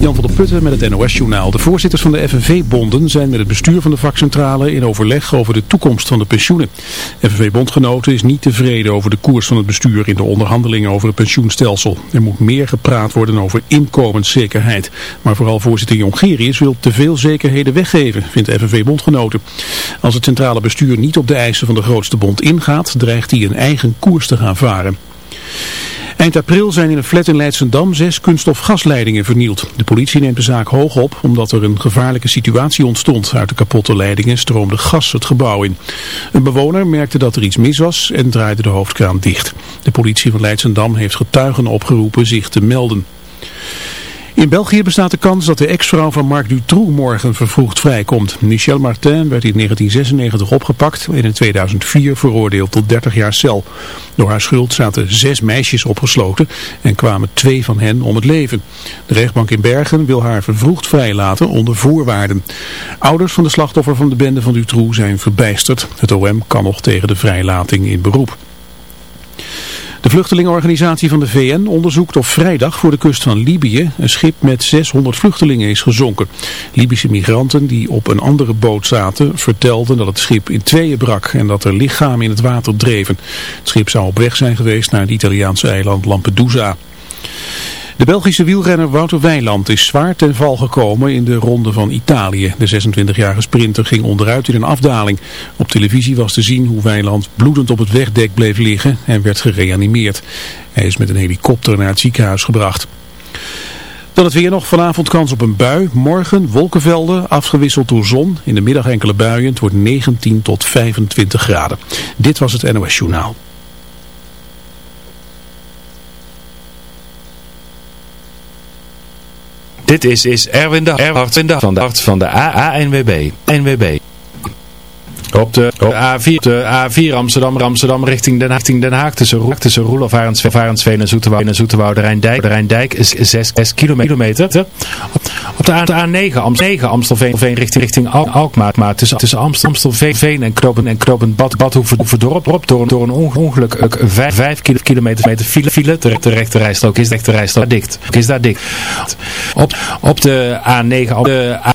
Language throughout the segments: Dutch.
Jan van der Putten met het NOS-journaal. De voorzitters van de FNV-bonden zijn met het bestuur van de vakcentrale in overleg over de toekomst van de pensioenen. FNV-bondgenoten is niet tevreden over de koers van het bestuur in de onderhandelingen over het pensioenstelsel. Er moet meer gepraat worden over inkomenszekerheid. Maar vooral voorzitter Jongerius wil te veel zekerheden weggeven, vindt FNV-bondgenoten. Als het centrale bestuur niet op de eisen van de grootste bond ingaat, dreigt hij een eigen koers te gaan varen. Eind april zijn in een flat in Leidsendam zes kunststofgasleidingen vernield. De politie neemt de zaak hoog op omdat er een gevaarlijke situatie ontstond. Uit de kapotte leidingen stroomde gas het gebouw in. Een bewoner merkte dat er iets mis was en draaide de hoofdkraan dicht. De politie van Leidsendam heeft getuigen opgeroepen zich te melden. In België bestaat de kans dat de ex-vrouw van Marc Dutroux morgen vervroegd vrijkomt. Michel Martin werd in 1996 opgepakt en in 2004 veroordeeld tot 30 jaar cel. Door haar schuld zaten zes meisjes opgesloten en kwamen twee van hen om het leven. De rechtbank in Bergen wil haar vervroegd vrijlaten onder voorwaarden. Ouders van de slachtoffer van de bende van Dutroux zijn verbijsterd. Het OM kan nog tegen de vrijlating in beroep. De vluchtelingenorganisatie van de VN onderzoekt of vrijdag voor de kust van Libië een schip met 600 vluchtelingen is gezonken. Libische migranten die op een andere boot zaten vertelden dat het schip in tweeën brak en dat er lichamen in het water dreven. Het schip zou op weg zijn geweest naar het Italiaanse eiland Lampedusa. De Belgische wielrenner Wouter Weiland is zwaar ten val gekomen in de ronde van Italië. De 26-jarige sprinter ging onderuit in een afdaling. Op televisie was te zien hoe Weiland bloedend op het wegdek bleef liggen en werd gereanimeerd. Hij is met een helikopter naar het ziekenhuis gebracht. Dan het weer nog vanavond kans op een bui. Morgen wolkenvelden, afgewisseld door zon. In de middag enkele buien. Het wordt 19 tot 25 graden. Dit was het NOS Journaal. Dit is, is Erwin de Hart van de Hart van de AANWB. NWB. Op de, op A4, de A4 Amsterdam, Amsterdam richting Den Haag, richting Den Haag tussen, tussen Roelof, Arendsveen en Zoeterwoude, Zoeterwoude Rijndijk. De Rijndijk is 6, 6 kilometer. Op de A9 Amstelveen, Amstelveen richting, richting Alkmaar. Maar tussen, tussen Amstelveen en Knopen en Knopen Bad, Badhoevedorp door, door een ongeluk 5, 5 kilometer file. file de, de is, de rechte rijstrook dicht. Is daar dicht. Op, op de A9 op de A...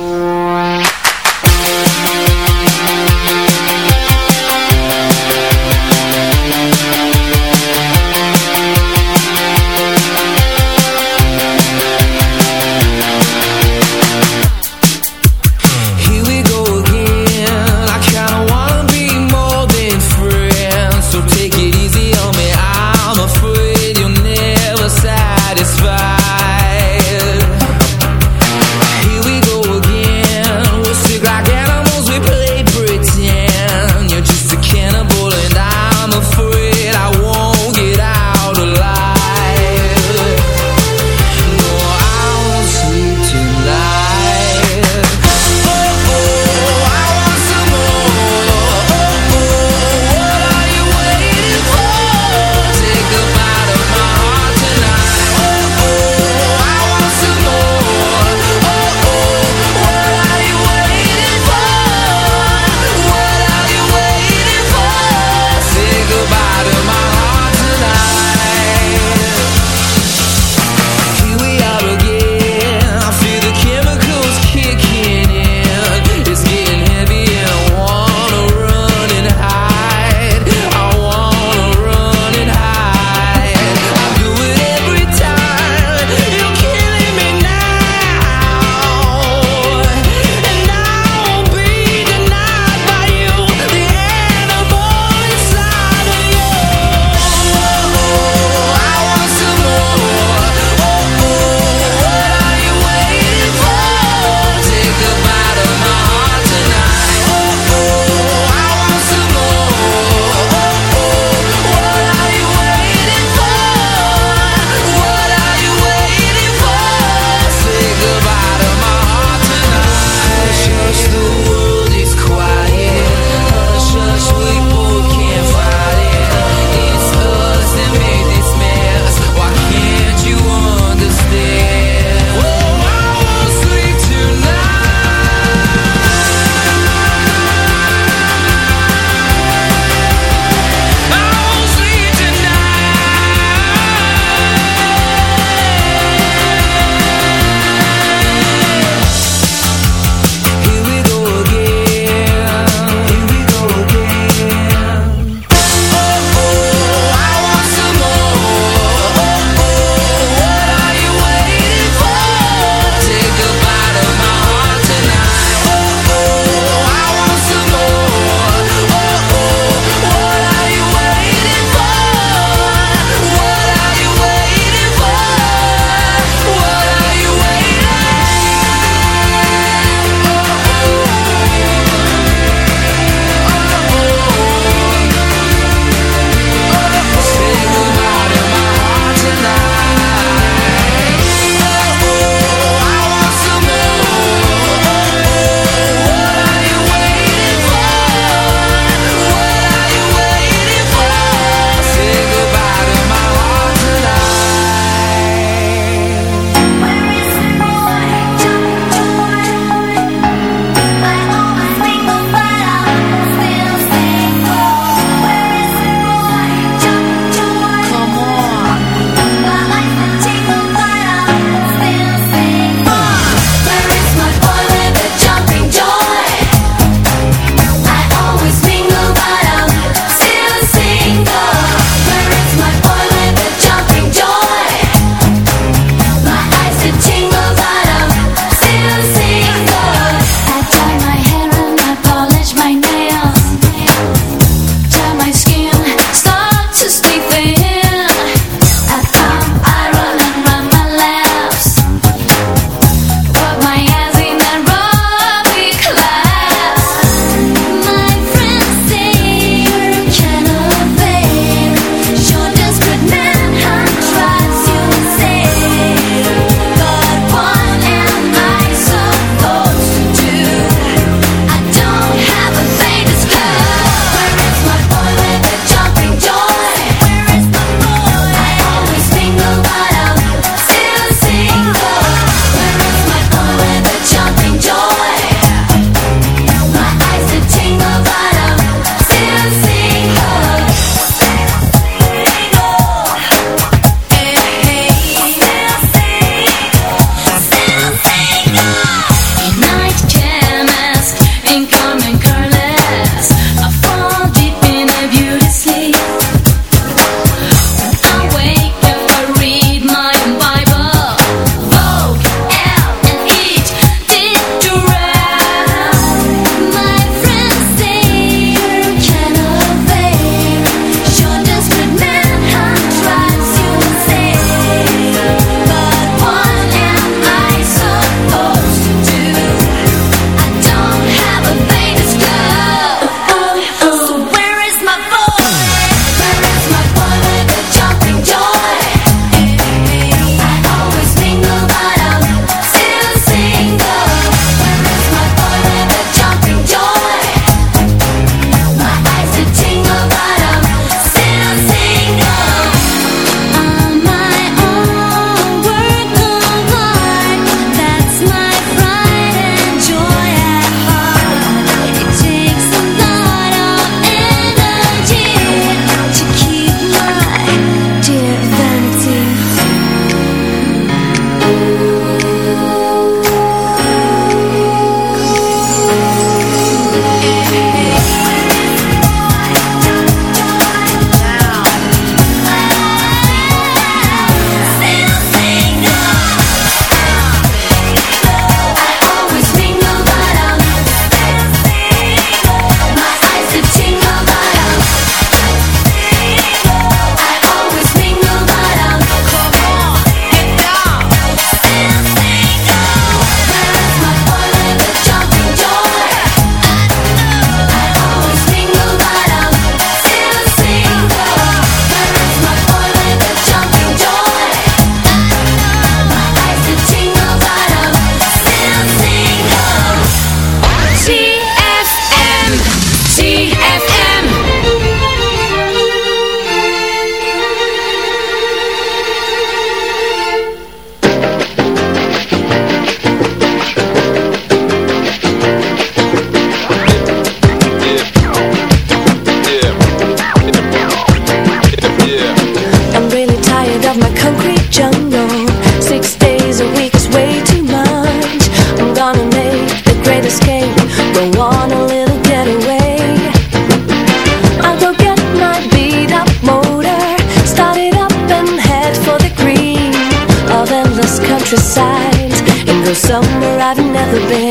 the bed.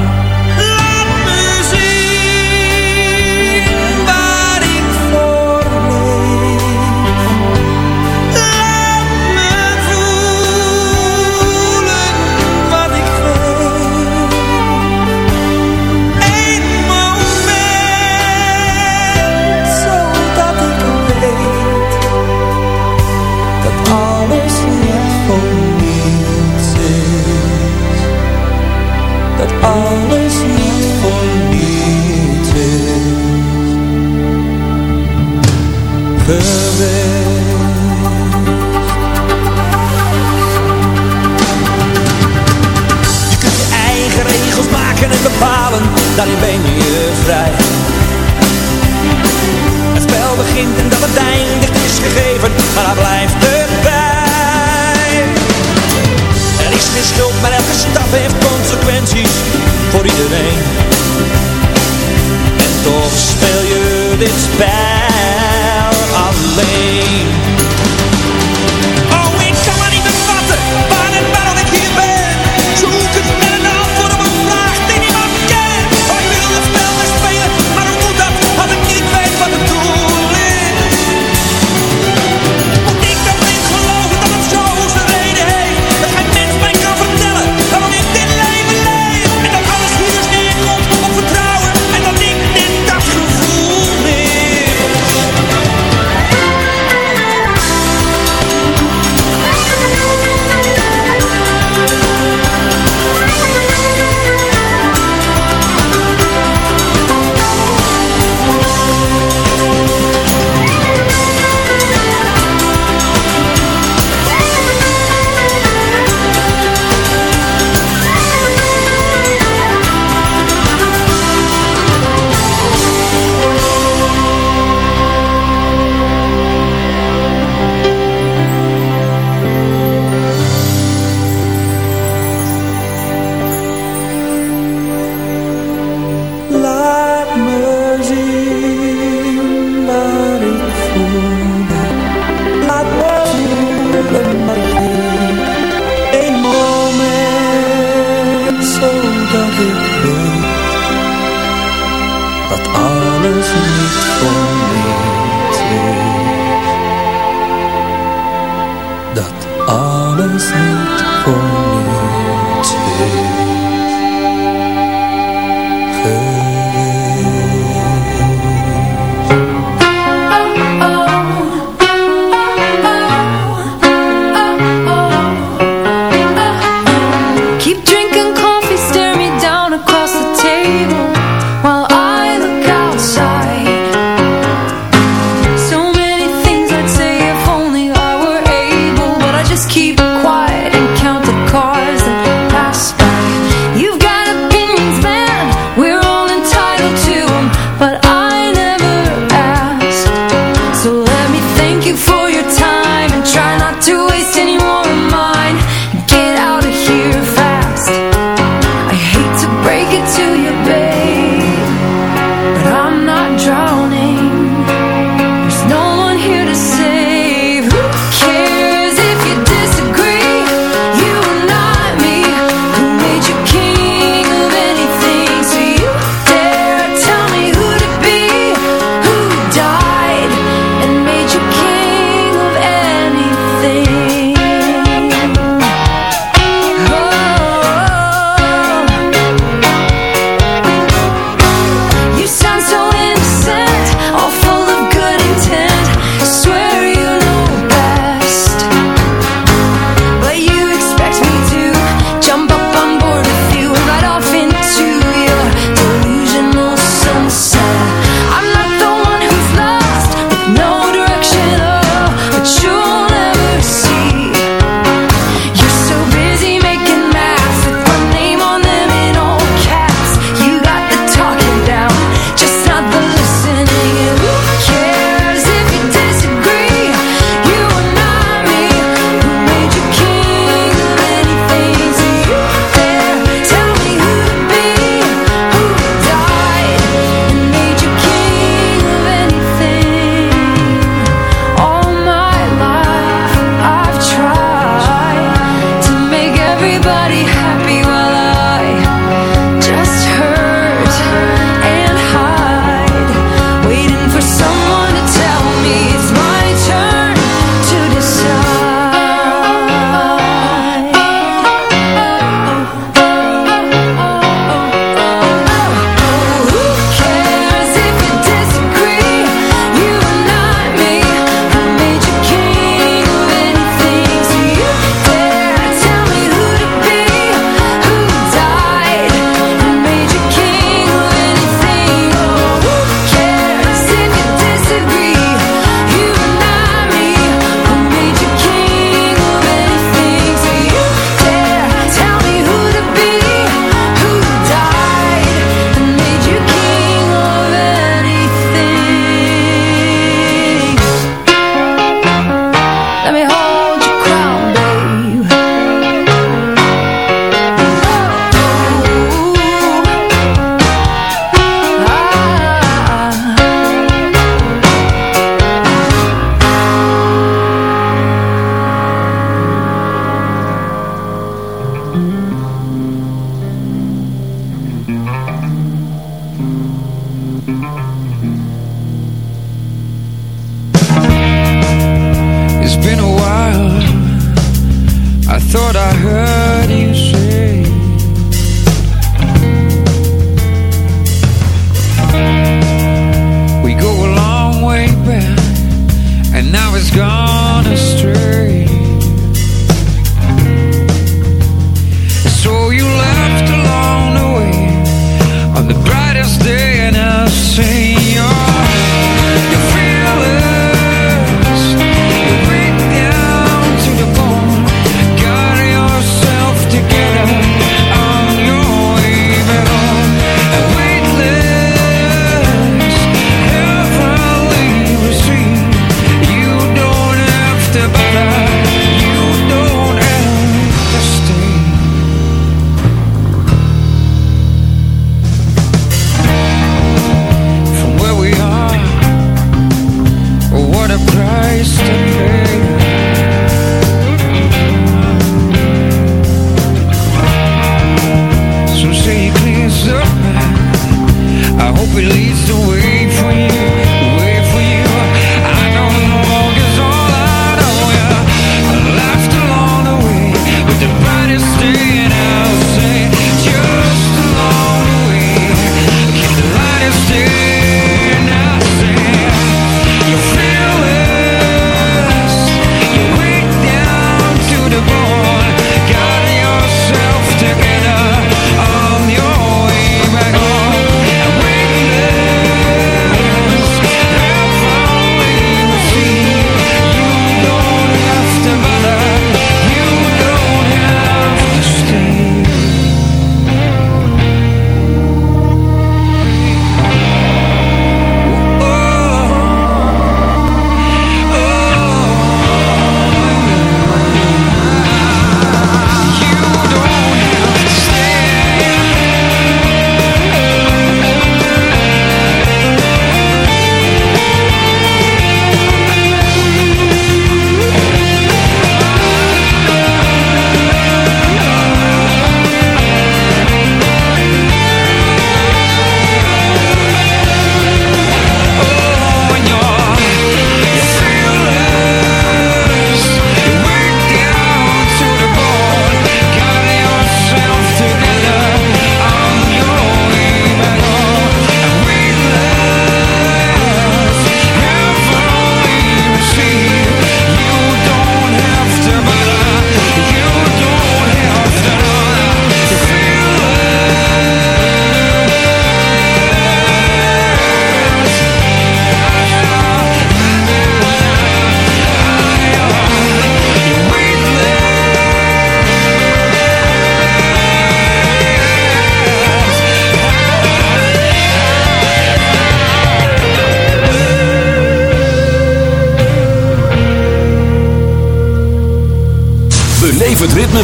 daarin ben je vrij. Het spel begint en dat het eindigt is gegeven, maar daar blijft erbij. Er is geen schuld, maar elke stap heeft consequenties voor iedereen. En toch speel je dit spel alleen.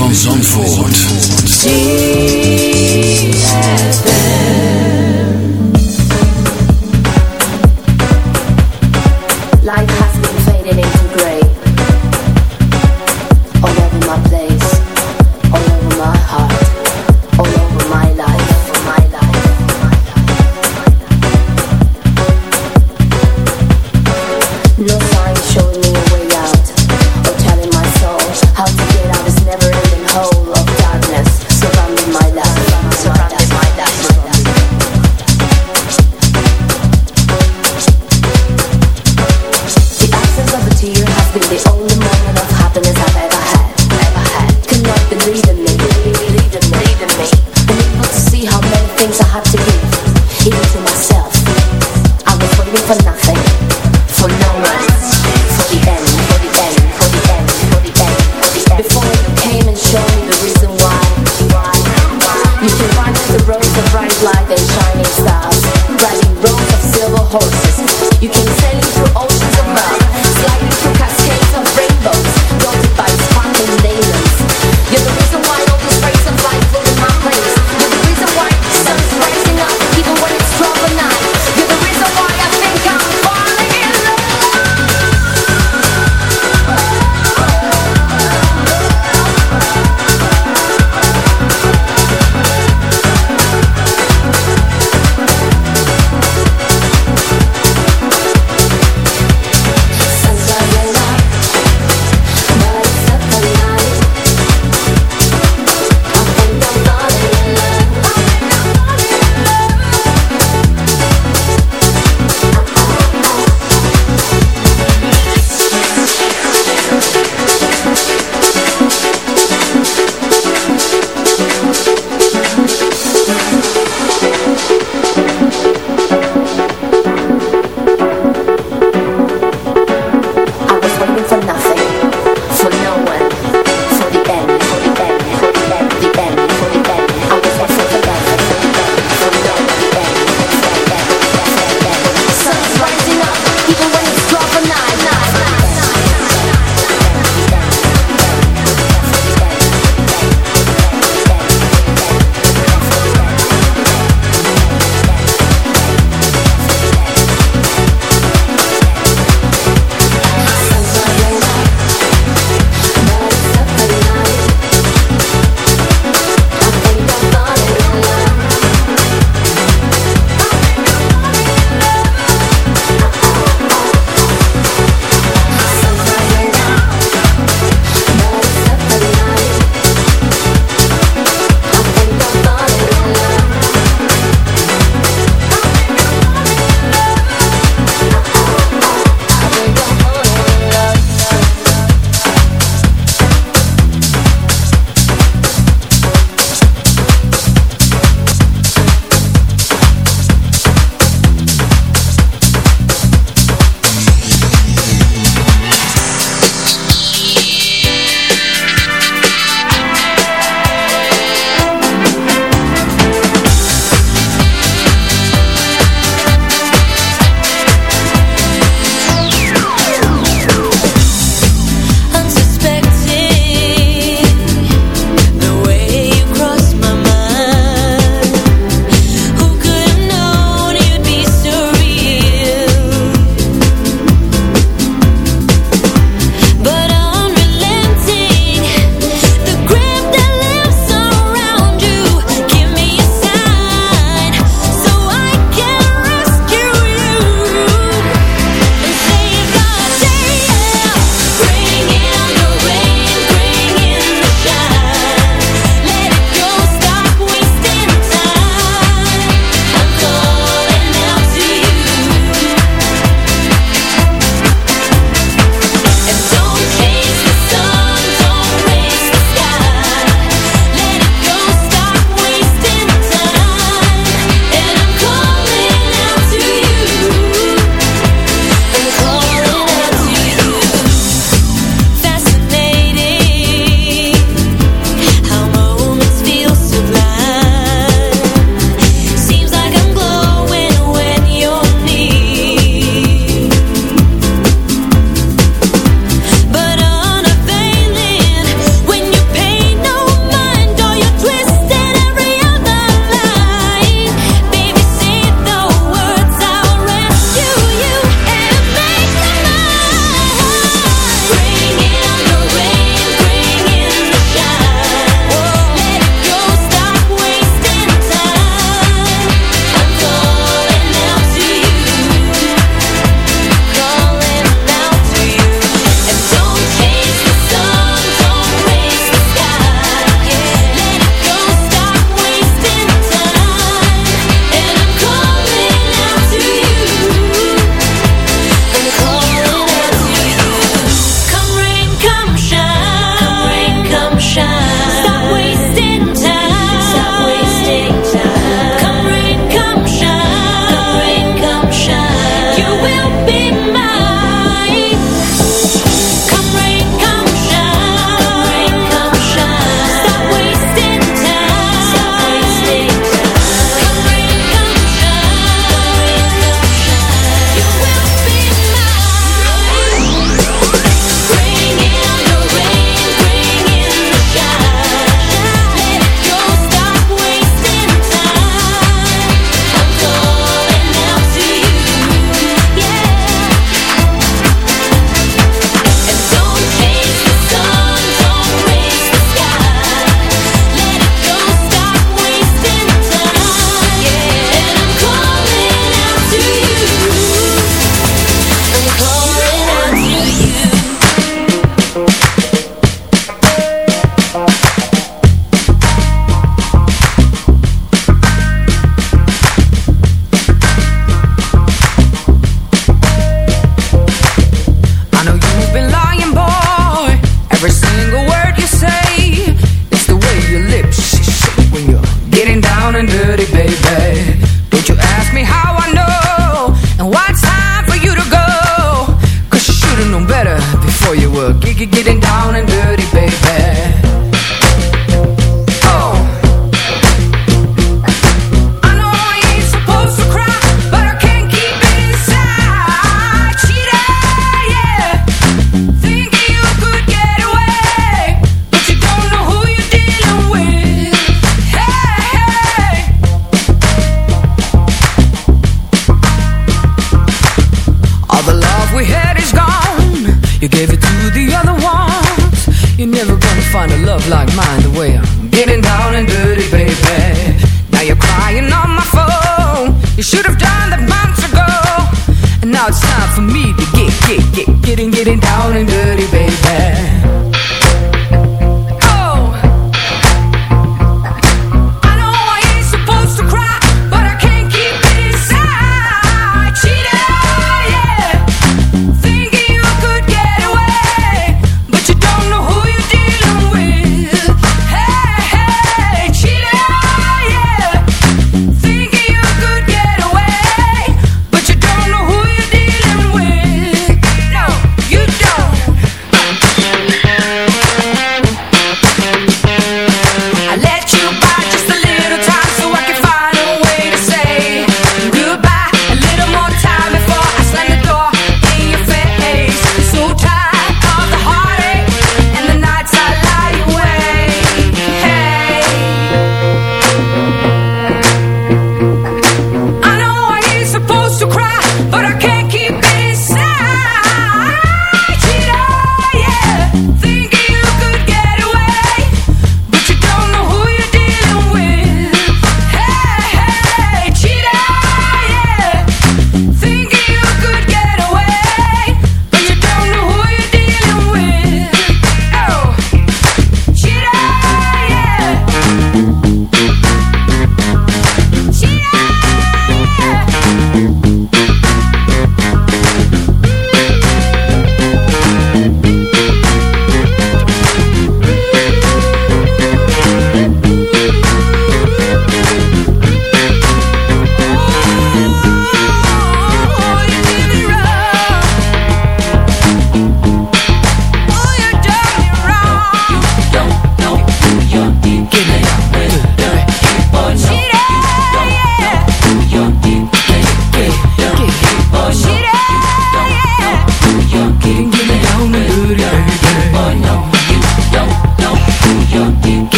Van Zandvoort.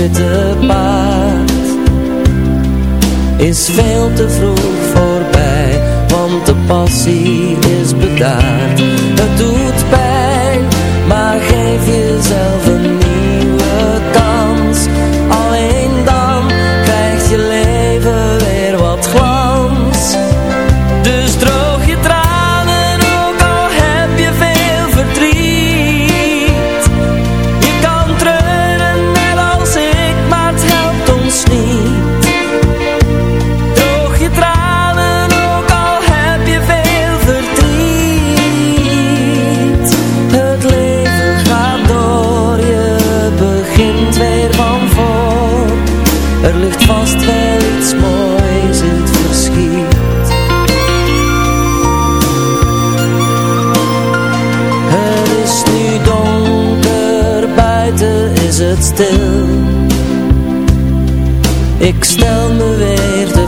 witte paard is veel te vroeg voorbij, want de passie is bedaard.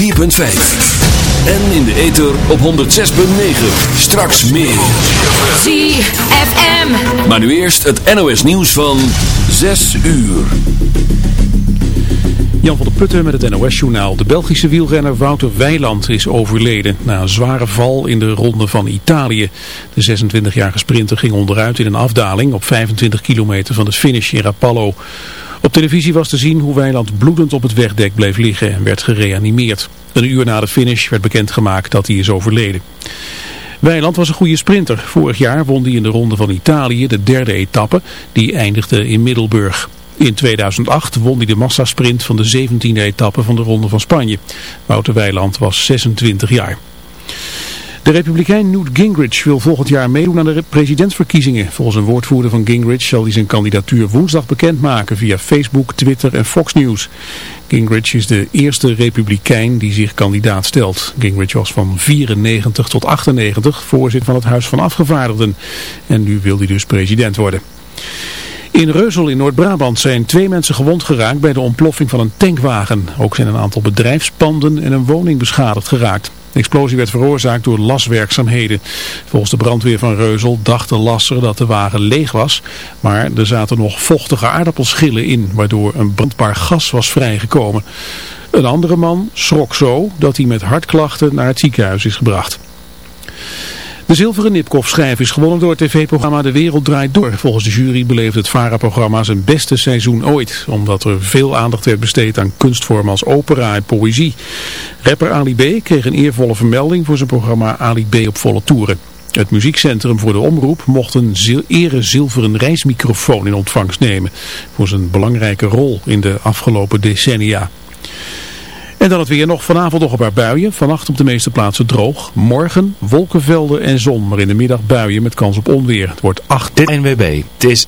104.5. En in de ether op 106.9. Straks meer. ZFM. Maar nu eerst het NOS nieuws van 6 uur. Jan van der Putten met het NOS-journaal. De Belgische wielrenner Wouter Weiland is overleden na een zware val in de ronde van Italië. De 26-jarige sprinter ging onderuit in een afdaling op 25 kilometer van de finish in Rapallo. Op televisie was te zien hoe Weiland bloedend op het wegdek bleef liggen en werd gereanimeerd. Een uur na de finish werd bekendgemaakt dat hij is overleden. Weiland was een goede sprinter. Vorig jaar won hij in de ronde van Italië de derde etappe, die eindigde in Middelburg. In 2008 won hij de massasprint van de 17e etappe van de Ronde van Spanje. Wouter Weiland was 26 jaar. De republikein Newt Gingrich wil volgend jaar meedoen aan de presidentsverkiezingen. Volgens een woordvoerder van Gingrich zal hij zijn kandidatuur woensdag bekendmaken via Facebook, Twitter en Fox News. Gingrich is de eerste republikein die zich kandidaat stelt. Gingrich was van 94 tot 98 voorzitter van het Huis van Afgevaardigden. En nu wil hij dus president worden. In Reuzel in Noord-Brabant zijn twee mensen gewond geraakt bij de ontploffing van een tankwagen. Ook zijn een aantal bedrijfspanden en een woning beschadigd geraakt. De explosie werd veroorzaakt door laswerkzaamheden. Volgens de brandweer van Reuzel dacht de lasser dat de wagen leeg was, maar er zaten nog vochtige aardappelschillen in, waardoor een brandbaar gas was vrijgekomen. Een andere man schrok zo dat hij met hartklachten naar het ziekenhuis is gebracht. De zilveren Nipkoff-schijf is gewonnen door het tv-programma De Wereld Draait Door. Volgens de jury beleefde het VARA-programma zijn beste seizoen ooit. Omdat er veel aandacht werd besteed aan kunstvormen als opera en poëzie. Rapper Ali B kreeg een eervolle vermelding voor zijn programma Ali B op volle toeren. Het muziekcentrum voor de omroep mocht een ere zilveren reismicrofoon in ontvangst nemen. Voor zijn belangrijke rol in de afgelopen decennia. En dan het weer nog vanavond nog een paar buien. Vannacht op de meeste plaatsen droog. Morgen wolkenvelden en zon, maar in de middag buien met kans op onweer. Het wordt 8. Dit NWB. Het is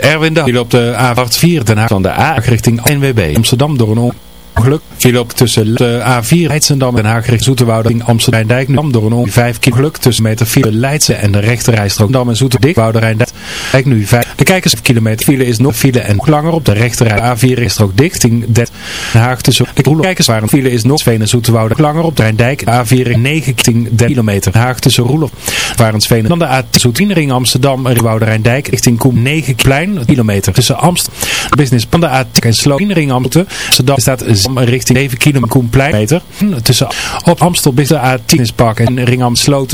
Erwin Dag. op de A84 Den Haag van de A richting NWB. Amsterdam door een ongeluk. Viel op tussen de A4 Leidsendam en Haag richting Zoeterwoude in Amsterdam Dijk. Door een ongeluk 5 kilometer tussen meter 4 Leidse en de rechterrijstrook. Dam en Zoeterdik Woude Rijndijk. Kijk nu 5. De kijkers kilometer file is nog file en langer op de rechterrij. A4 is strook dicht. Den Haag tussen de kijkers waren file is nog Sveen en Zoeterwoude langer op de Rijndijk. A4 9 kilometer. Den Haag tussen Roelof. Varensveen. Dan de A Zoetien ring Amsterdam Woude Rijndijk richting Koem 9 plein kilometer tussen Amsterdam. Business van de A10 en Sloot ring. Amsterdam staat Zam richting 7 kilometer. Tussen op Amstel de A10 Park en ring Amsterdam.